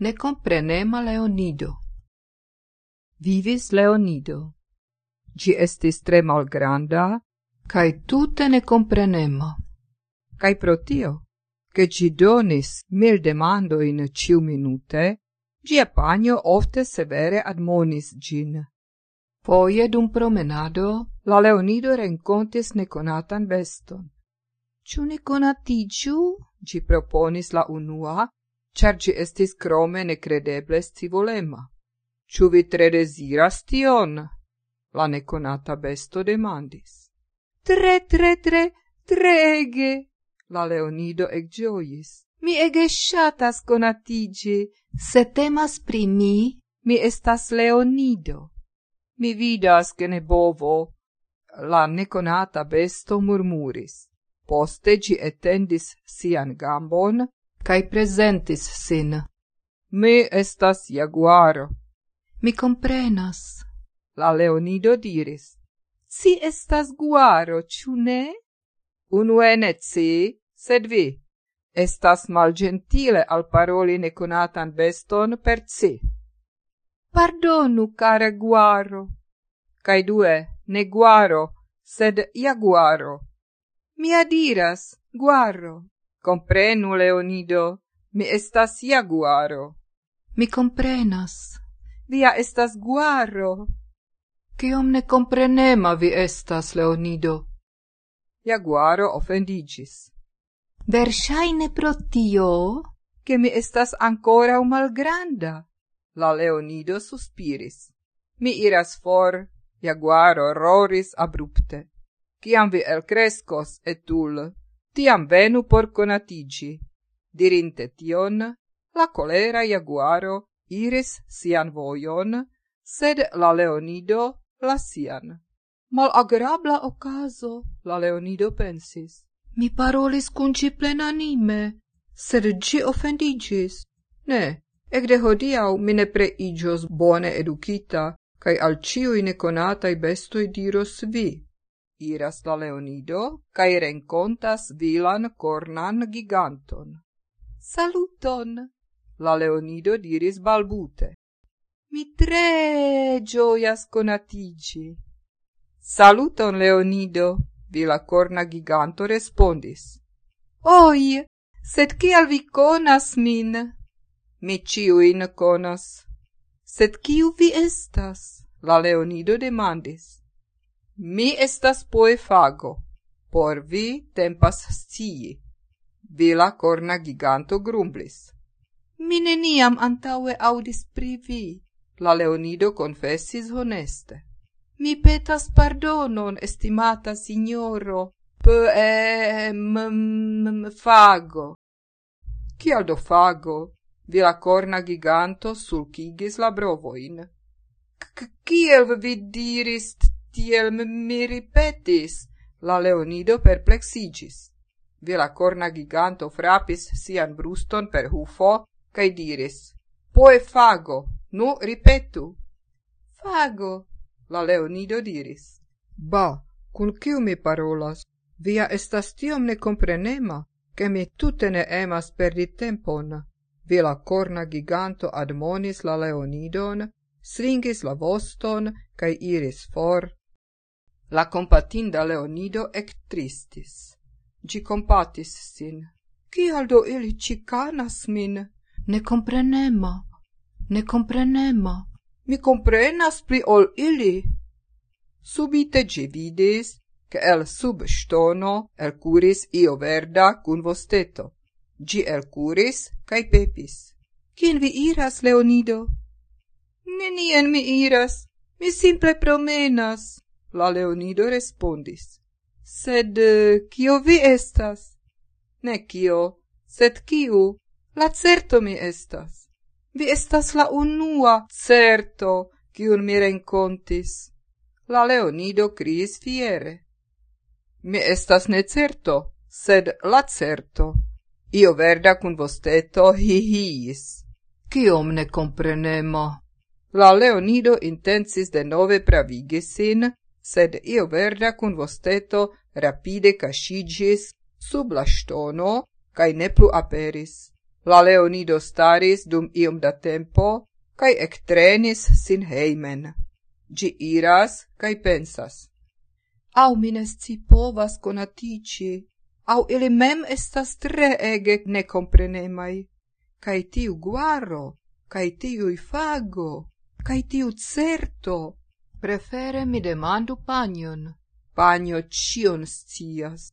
necomprenema Leonido. Vivis Leonido. Gi estis tre malgranda, cae tute necomprenema. Cae pro tio, che gi donis mil demandoin ciu minute, gia panio ofte severe admonis gin. Foie dum promenado la Leonido rencontis neconatan beston. Ciu neconatigiu? Gi proponis la unua, char ci estis crome necredeble scivolema. Ciu vi tre desiras tion? La neconata besto demandis. Tre, tre, tre, trege! La Leonido eggiojis. Mi ege shatas conatigi, se temas pri mi, mi estas Leonido. Mi vidas che ne bovo, la neconata besto murmuris. Poste gi etendis sian gambon cae presentis sin. Mi estas jaguaro. Mi comprenas. La leonido diris. Si estas guaro, ciu ne? Unue ne ci, sed vi. Estas malgentile al paroli neconatan beston per ci. Pardonu, cara guaro. Cai due, ne guaro, sed jaguaro. Mi adiras, guaro. Comprenu, Leonido, mi estas ia guaro. Mi comprenas. Via estas guaro. Ciom ne comprenema vi estas, Leonido. Jaguaro offendigis. Versaine pro tio, che mi estas ancora un malgranda. La Leonido suspiris. Mi iras for, Jaguaro roris abrupte. Ciam vi elcrescos, etul, tiam venu por conatigi. Dirinte tion, la colera jaguaro iris sian vojon, sed la leonido la sian. Mal agrabla ocaso, la leonido pensis. Mi parolis cun ci plenanime, sed ci offendigis. Ne, ecde hodiau mi ne preigios bone educita, cae al ciui neconatai bestoi diros vi, iras la Leonido, cae rencontas vilan cornan giganton. Saluton! La Leonido diris balbute. Mi tre gioias conatigi. Saluton, Leonido! Vila corna giganto respondis. Oi, sed kial vi conas min? Mi ciuin conas. Sed kiu vi estas? La Leonido demandis. Mi estas poefago, por vi tempas scii. Vila corna giganto grumblis. Mi neniam antaue audis pri vi, la Leonido confessis honeste. Mi petas pardonon, estimata signoro, pe e m m fago. Cial do fago? Vila corna giganto sulcigis la brovoin. C ciel vi diris Tiel mi ripetis, la Leonido perplexigis. Vira corna giganto frapis sian bruston per hufo, cae diris, Poe fago, nu ripetu. Fago, la Leonido diris. Ba, cun ciu mi parolas? Via estas tiom necomprenema, che mi tutte ne emas perdi tempon. Vila corna giganto admonis la Leonidon, stringis la voston, cae iris for, la compatinda Leonido ectristis. Gi compatis sin. Cial do ili cicanas min? Ne comprenema, ne comprenema. Mi comprenas pli ol ili. Subite gi vidis, che el sub stono elcuris io verda cun vosteto. Gi elcuris, cae pepis. Cien vi iras, Leonido? Nenien mi iras, mi simple promenas. La leonido respondis. Sed eh, kio vi estas? Ne kio, sed kiu? La certo mi estas. Vi estas la unua certo, kiun mi rencontis. La leonido criis fiere. Mi estas ne certo, sed la certo. Io verda cun vosteto hihiis. Ciom ne comprenemo. La Leonido intensis de nove pravigisin, sed io verda cun vosteto rapide cascigis sub la stono cae ne plu aperis. La leonido staris dum iom da tempo, cae ectrenis sin heimen. Gi iras, cae pensas. Au mines ci povas conatici, au ili mem estas tre ege necomprenemai. Cae tiu guaro, cae tiu fago, cae tiu certo, Prefere mi demandu panion. Panio cion scias.